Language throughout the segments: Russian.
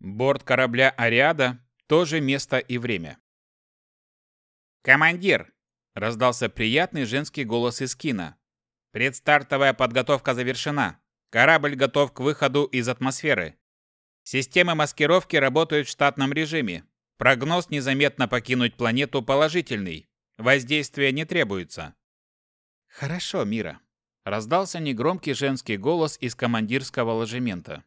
Борт корабля «Ариада» – тоже место и время. «Командир!» – раздался приятный женский голос из кино. «Предстартовая подготовка завершена. Корабль готов к выходу из атмосферы. Системы маскировки работают в штатном режиме. Прогноз незаметно покинуть планету положительный. Воздействия не требуется». «Хорошо, Мира», – раздался негромкий женский голос из командирского ложемента.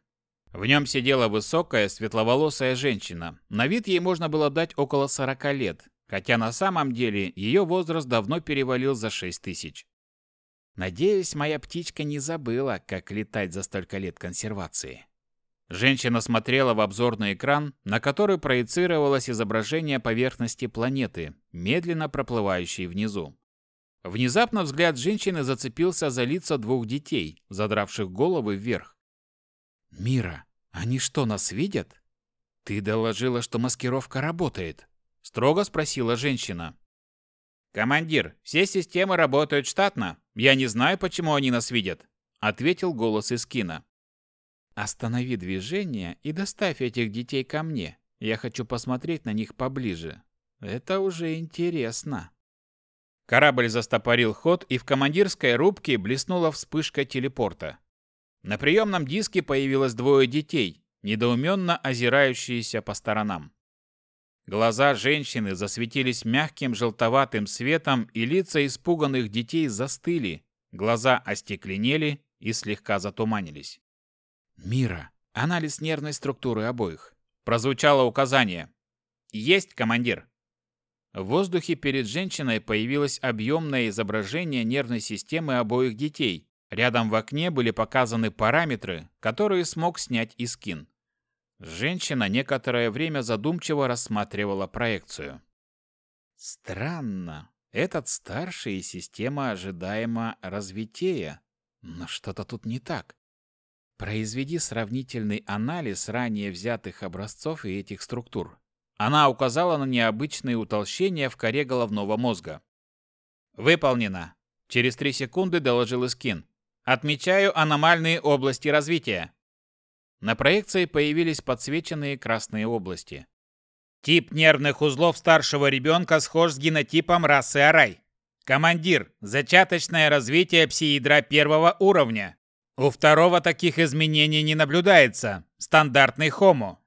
В нем сидела высокая, светловолосая женщина. На вид ей можно было дать около 40 лет, хотя на самом деле ее возраст давно перевалил за 6 тысяч. Надеюсь, моя птичка не забыла, как летать за столько лет консервации. Женщина смотрела в обзорный экран, на который проецировалось изображение поверхности планеты, медленно проплывающей внизу. Внезапно взгляд женщины зацепился за лица двух детей, задравших головы вверх. «Мира, они что, нас видят?» «Ты доложила, что маскировка работает?» – строго спросила женщина. «Командир, все системы работают штатно. Я не знаю, почему они нас видят», – ответил голос из кино. «Останови движение и доставь этих детей ко мне. Я хочу посмотреть на них поближе. Это уже интересно». Корабль застопорил ход, и в командирской рубке блеснула вспышка телепорта. На приемном диске появилось двое детей, недоуменно озирающиеся по сторонам. Глаза женщины засветились мягким желтоватым светом, и лица испуганных детей застыли, глаза остекленели и слегка затуманились. «Мира, анализ нервной структуры обоих». Прозвучало указание. «Есть, командир». В воздухе перед женщиной появилось объемное изображение нервной системы обоих детей, Рядом в окне были показаны параметры, которые смог снять Искин. Женщина некоторое время задумчиво рассматривала проекцию. Странно. Этот старший система ожидаемо развития. Но что-то тут не так. Произведи сравнительный анализ ранее взятых образцов и этих структур. Она указала на необычные утолщения в коре головного мозга. «Выполнено!» Через три секунды доложил Искин. Отмечаю аномальные области развития. На проекции появились подсвеченные красные области. Тип нервных узлов старшего ребенка схож с генотипом расы Арай. Командир, зачаточное развитие псиядра первого уровня. У второго таких изменений не наблюдается. Стандартный хомо,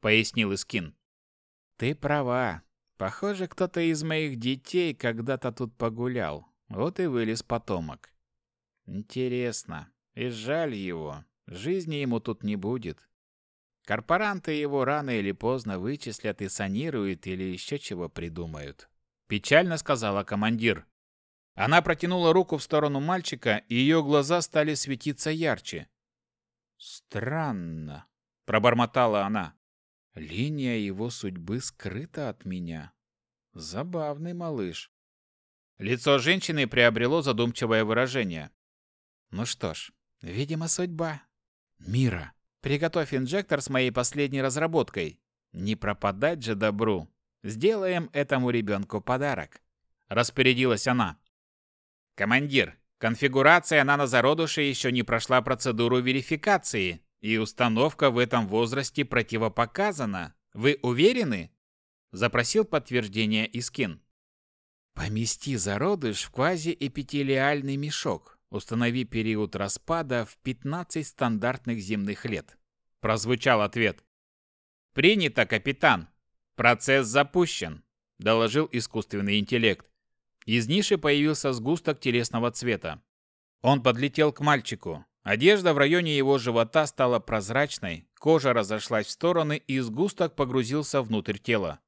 пояснил Искин. Ты права. Похоже, кто-то из моих детей когда-то тут погулял. Вот и вылез потомок. Интересно. И жаль его. Жизни ему тут не будет. Корпоранты его рано или поздно вычислят и санируют или еще чего придумают. Печально сказала командир. Она протянула руку в сторону мальчика, и ее глаза стали светиться ярче. «Странно», — пробормотала она. «Линия его судьбы скрыта от меня. Забавный малыш». Лицо женщины приобрело задумчивое выражение. Ну что ж, видимо, судьба. Мира, приготовь инжектор с моей последней разработкой. Не пропадать же добру. Сделаем этому ребенку подарок. Распорядилась она. Командир, конфигурация нанозародыша еще не прошла процедуру верификации, и установка в этом возрасте противопоказана. Вы уверены? Запросил подтверждение Искин. Помести зародыш в квазиэпителиальный мешок. Установи период распада в 15 стандартных земных лет. Прозвучал ответ. Принято, капитан. Процесс запущен, доложил искусственный интеллект. Из ниши появился сгусток телесного цвета. Он подлетел к мальчику. Одежда в районе его живота стала прозрачной, кожа разошлась в стороны, и сгусток погрузился внутрь тела.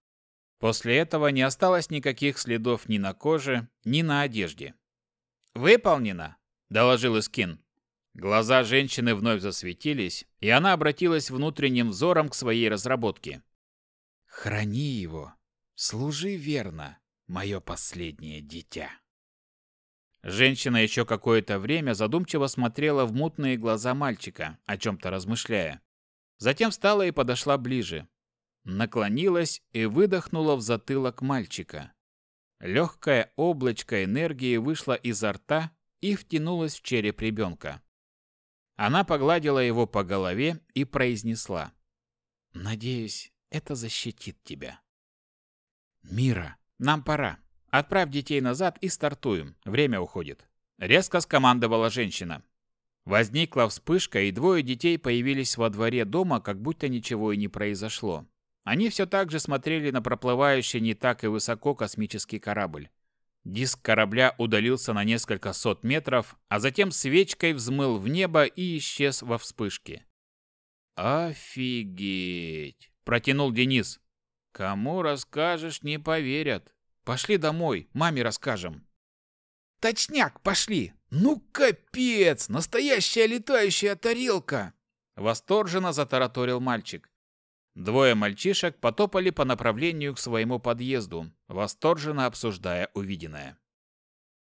После этого не осталось никаких следов ни на коже, ни на одежде. «Выполнено!» Доложил Искин. Глаза женщины вновь засветились, и она обратилась внутренним взором к своей разработке. «Храни его, служи верно, мое последнее дитя». Женщина еще какое-то время задумчиво смотрела в мутные глаза мальчика, о чем-то размышляя. Затем встала и подошла ближе. Наклонилась и выдохнула в затылок мальчика. Легкое облачко энергии вышло изо рта и втянулась в череп ребенка. Она погладила его по голове и произнесла. Надеюсь, это защитит тебя. Мира, нам пора. Отправь детей назад и стартуем. Время уходит. Резко скомандовала женщина. Возникла вспышка, и двое детей появились во дворе дома, как будто ничего и не произошло. Они все так же смотрели на проплывающий не так и высоко космический корабль. Диск корабля удалился на несколько сот метров, а затем свечкой взмыл в небо и исчез во вспышке. «Офигеть!» – протянул Денис. «Кому расскажешь, не поверят. Пошли домой, маме расскажем». «Точняк, пошли! Ну капец! Настоящая летающая тарелка!» Восторженно затараторил мальчик. Двое мальчишек потопали по направлению к своему подъезду, восторженно обсуждая увиденное.